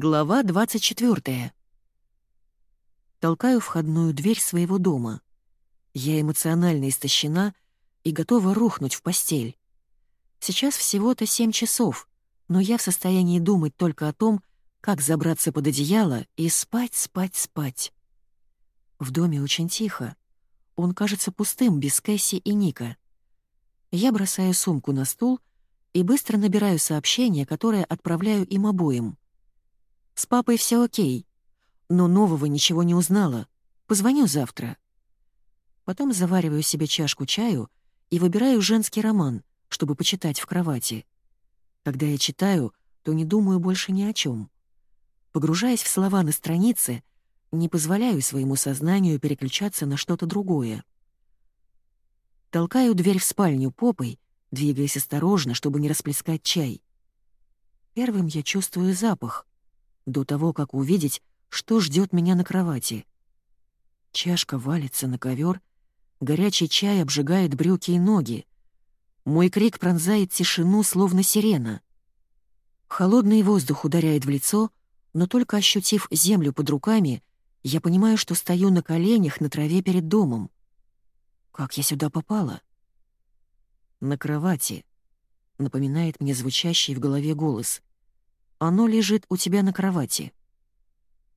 Глава 24. Толкаю входную дверь своего дома. Я эмоционально истощена и готова рухнуть в постель. Сейчас всего-то семь часов, но я в состоянии думать только о том, как забраться под одеяло и спать, спать, спать. В доме очень тихо. Он кажется пустым без Кэсси и Ника. Я бросаю сумку на стул и быстро набираю сообщение, которое отправляю им обоим. С папой все окей, но нового ничего не узнала. Позвоню завтра. Потом завариваю себе чашку чаю и выбираю женский роман, чтобы почитать в кровати. Когда я читаю, то не думаю больше ни о чем. Погружаясь в слова на странице, не позволяю своему сознанию переключаться на что-то другое. Толкаю дверь в спальню попой, двигаясь осторожно, чтобы не расплескать чай. Первым я чувствую запах, до того, как увидеть, что ждет меня на кровати. Чашка валится на ковер, горячий чай обжигает брюки и ноги. Мой крик пронзает тишину, словно сирена. Холодный воздух ударяет в лицо, но только ощутив землю под руками, я понимаю, что стою на коленях на траве перед домом. Как я сюда попала? На кровати, напоминает мне звучащий в голове голос. Оно лежит у тебя на кровати.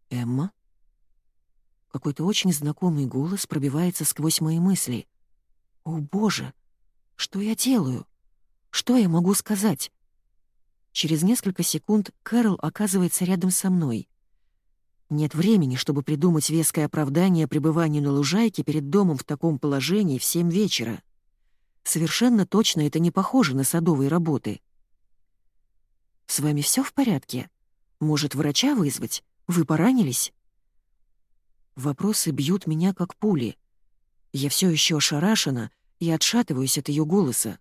Эмма? Какой-то очень знакомый голос пробивается сквозь мои мысли. О, боже! Что я делаю? Что я могу сказать? Через несколько секунд Кэрол оказывается рядом со мной. Нет времени, чтобы придумать веское оправдание пребыванию на лужайке перед домом в таком положении в семь вечера. Совершенно точно это не похоже на садовые работы. «С вами все в порядке? Может, врача вызвать? Вы поранились?» Вопросы бьют меня, как пули. Я все еще ошарашена и отшатываюсь от ее голоса.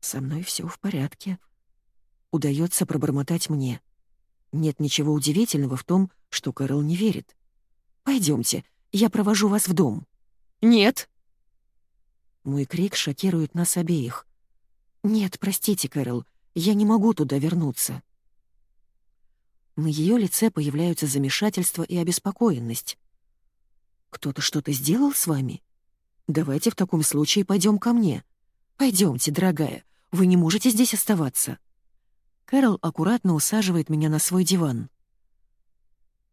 «Со мной все в порядке», — удается пробормотать мне. Нет ничего удивительного в том, что Кэрол не верит. Пойдемте, я провожу вас в дом». «Нет!» Мой крик шокирует нас обеих. «Нет, простите, Кэрол, я не могу туда вернуться». На ее лице появляются замешательство и обеспокоенность. «Кто-то что-то сделал с вами? Давайте в таком случае пойдем ко мне. Пойдемте, дорогая, вы не можете здесь оставаться». Кэрол аккуратно усаживает меня на свой диван.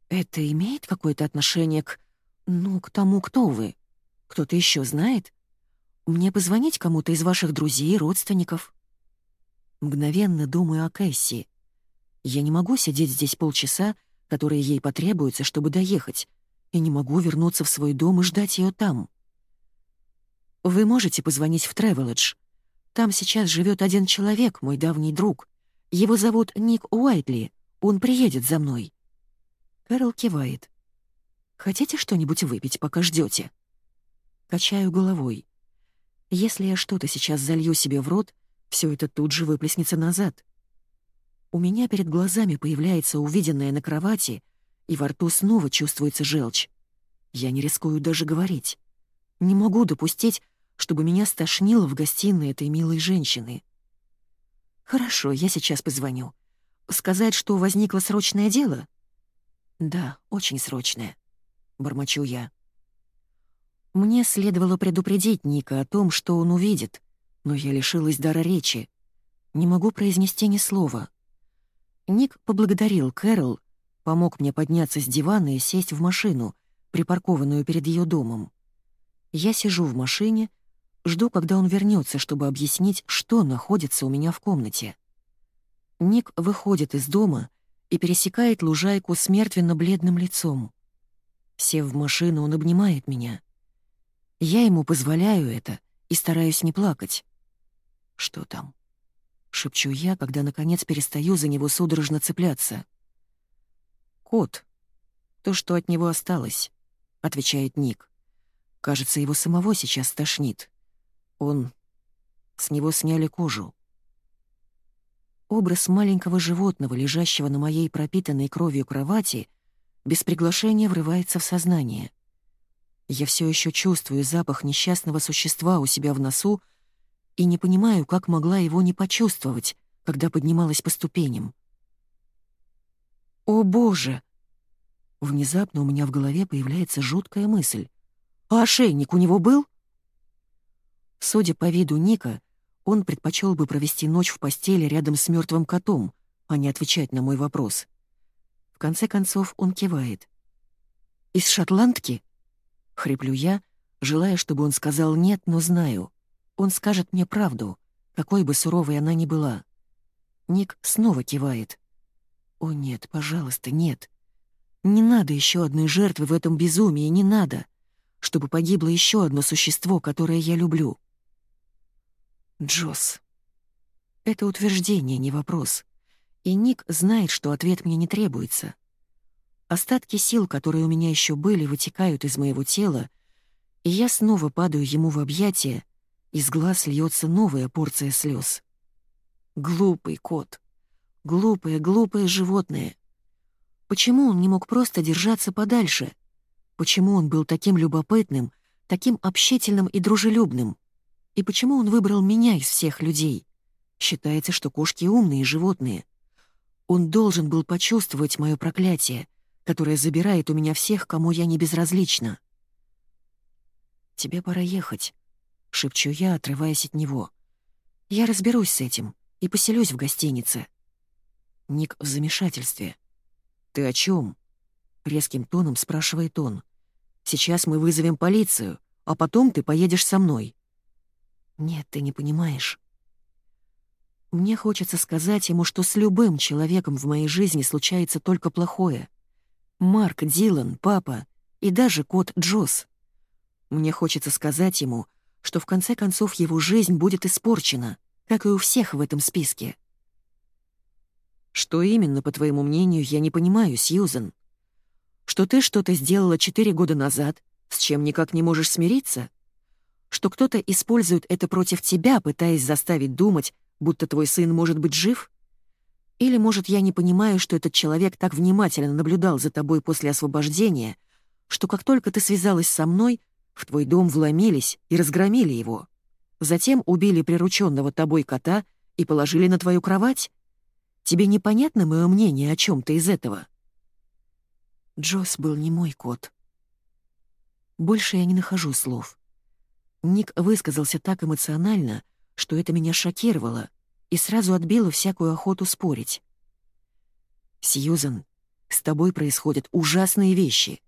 «Это имеет какое-то отношение к... ну, к тому, кто вы? Кто-то еще знает? Мне позвонить кому-то из ваших друзей, родственников?» Мгновенно думаю о Кэсси. Я не могу сидеть здесь полчаса, которые ей потребуются, чтобы доехать, и не могу вернуться в свой дом и ждать ее там. Вы можете позвонить в Тревеледж. Там сейчас живет один человек, мой давний друг. Его зовут Ник Уайтли. Он приедет за мной». Кэрол кивает. «Хотите что-нибудь выпить, пока ждете? Качаю головой. Если я что-то сейчас залью себе в рот, все это тут же выплеснется назад. У меня перед глазами появляется увиденное на кровати, и во рту снова чувствуется желчь. Я не рискую даже говорить. Не могу допустить, чтобы меня стошнило в гостиной этой милой женщины. «Хорошо, я сейчас позвоню. Сказать, что возникло срочное дело?» «Да, очень срочное», — бормочу я. Мне следовало предупредить Ника о том, что он увидит, но я лишилась дара речи. Не могу произнести ни слова. Ник поблагодарил Кэрол, помог мне подняться с дивана и сесть в машину, припаркованную перед ее домом. Я сижу в машине, Жду, когда он вернется, чтобы объяснить, что находится у меня в комнате. Ник выходит из дома и пересекает лужайку с мертвенно-бледным лицом. Сев в машину, он обнимает меня. Я ему позволяю это и стараюсь не плакать. «Что там?» — шепчу я, когда, наконец, перестаю за него судорожно цепляться. «Кот. То, что от него осталось», — отвечает Ник. «Кажется, его самого сейчас тошнит». Он... С него сняли кожу. Образ маленького животного, лежащего на моей пропитанной кровью кровати, без приглашения врывается в сознание. Я все еще чувствую запах несчастного существа у себя в носу и не понимаю, как могла его не почувствовать, когда поднималась по ступеням. О, боже! Внезапно у меня в голове появляется жуткая мысль. А ошейник у него был? Судя по виду Ника, он предпочел бы провести ночь в постели рядом с мертвым котом, а не отвечать на мой вопрос. В конце концов он кивает. «Из шотландки?» — хриплю я, желая, чтобы он сказал «нет», но знаю. Он скажет мне правду, какой бы суровой она ни была. Ник снова кивает. «О нет, пожалуйста, нет. Не надо еще одной жертвы в этом безумии, не надо, чтобы погибло еще одно существо, которое я люблю». Джосс. Это утверждение, не вопрос. И Ник знает, что ответ мне не требуется. Остатки сил, которые у меня еще были, вытекают из моего тела, и я снова падаю ему в объятия, из глаз льется новая порция слез. Глупый кот. Глупое, глупое животное. Почему он не мог просто держаться подальше? Почему он был таким любопытным, таким общительным и дружелюбным? И почему он выбрал меня из всех людей? Считается, что кошки умные животные. Он должен был почувствовать мое проклятие, которое забирает у меня всех, кому я не безразлична. «Тебе пора ехать», — шепчу я, отрываясь от него. «Я разберусь с этим и поселюсь в гостинице». Ник в замешательстве. «Ты о чем? резким тоном спрашивает он. «Сейчас мы вызовем полицию, а потом ты поедешь со мной». Нет, ты не понимаешь. Мне хочется сказать ему, что с любым человеком в моей жизни случается только плохое. Марк, Дилан, папа и даже кот Джосс. Мне хочется сказать ему, что в конце концов его жизнь будет испорчена, как и у всех в этом списке. Что именно, по твоему мнению, я не понимаю, Сьюзен? Что ты что-то сделала четыре года назад, с чем никак не можешь смириться? что кто-то использует это против тебя, пытаясь заставить думать, будто твой сын может быть жив? Или, может, я не понимаю, что этот человек так внимательно наблюдал за тобой после освобождения, что как только ты связалась со мной, в твой дом вломились и разгромили его. Затем убили прирученного тобой кота и положили на твою кровать? Тебе непонятно мое мнение о чем-то из этого?» Джосс был не мой кот. Больше я не нахожу слов. Ник высказался так эмоционально, что это меня шокировало и сразу отбило всякую охоту спорить. «Сьюзан, с тобой происходят ужасные вещи,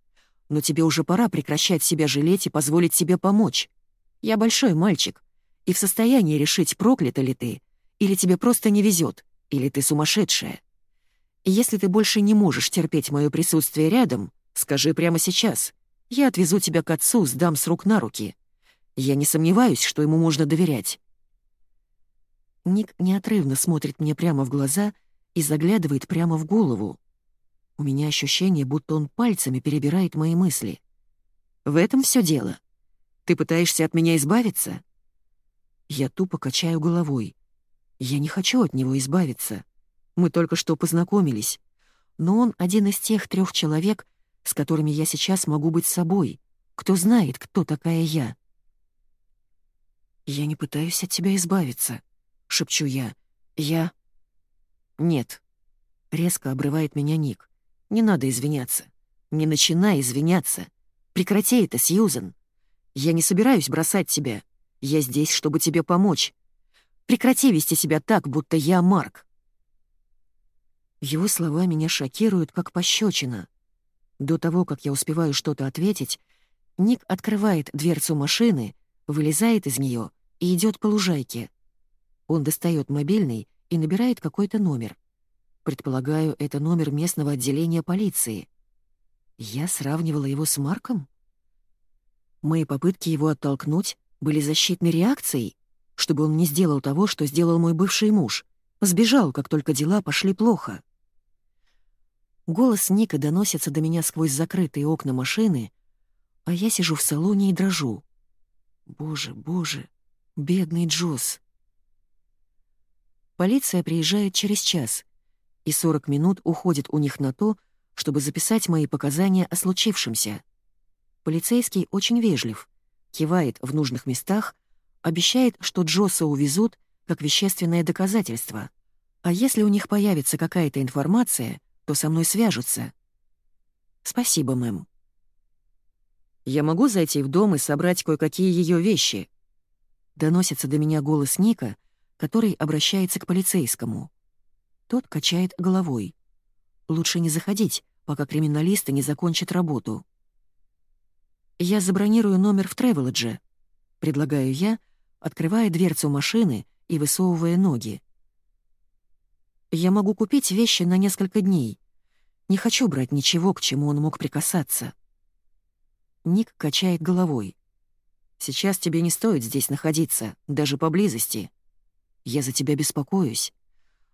но тебе уже пора прекращать себя жалеть и позволить себе помочь. Я большой мальчик и в состоянии решить, проклята ли ты, или тебе просто не везет, или ты сумасшедшая. Если ты больше не можешь терпеть мое присутствие рядом, скажи прямо сейчас. Я отвезу тебя к отцу, сдам с рук на руки. Я не сомневаюсь, что ему можно доверять. Ник неотрывно смотрит мне прямо в глаза и заглядывает прямо в голову. У меня ощущение, будто он пальцами перебирает мои мысли. В этом все дело. Ты пытаешься от меня избавиться? Я тупо качаю головой. Я не хочу от него избавиться. Мы только что познакомились. Но он один из тех трех человек, с которыми я сейчас могу быть собой. Кто знает, кто такая я. «Я не пытаюсь от тебя избавиться», — шепчу я. «Я...» «Нет», — резко обрывает меня Ник. «Не надо извиняться. Не начинай извиняться. Прекрати это, Сьюзен. Я не собираюсь бросать тебя. Я здесь, чтобы тебе помочь. Прекрати вести себя так, будто я Марк». Его слова меня шокируют, как пощечина. До того, как я успеваю что-то ответить, Ник открывает дверцу машины, вылезает из нее и идет по лужайке. Он достает мобильный и набирает какой-то номер. Предполагаю, это номер местного отделения полиции. Я сравнивала его с Марком? Мои попытки его оттолкнуть были защитной реакцией, чтобы он не сделал того, что сделал мой бывший муж. Сбежал, как только дела пошли плохо. Голос Ника доносится до меня сквозь закрытые окна машины, а я сижу в салоне и дрожу. Боже, боже, Бедный Джосс. Полиция приезжает через час, и 40 минут уходит у них на то, чтобы записать мои показания о случившемся. Полицейский очень вежлив, кивает в нужных местах, обещает, что Джосса увезут как вещественное доказательство. А если у них появится какая-то информация, то со мной свяжутся. Спасибо, мэм. Я могу зайти в дом и собрать кое-какие ее вещи? Доносится до меня голос Ника, который обращается к полицейскому. Тот качает головой. Лучше не заходить, пока криминалисты не закончат работу. «Я забронирую номер в Тревеледже», — предлагаю я, открывая дверцу машины и высовывая ноги. «Я могу купить вещи на несколько дней. Не хочу брать ничего, к чему он мог прикасаться». Ник качает головой. «Сейчас тебе не стоит здесь находиться, даже поблизости. Я за тебя беспокоюсь.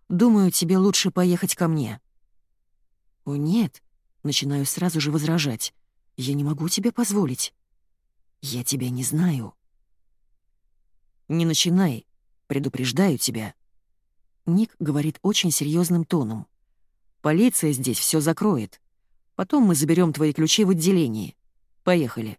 Думаю, тебе лучше поехать ко мне». «О, нет», — начинаю сразу же возражать. «Я не могу тебе позволить. Я тебя не знаю». «Не начинай, предупреждаю тебя». Ник говорит очень серьезным тоном. «Полиция здесь все закроет. Потом мы заберем твои ключи в отделении. Поехали».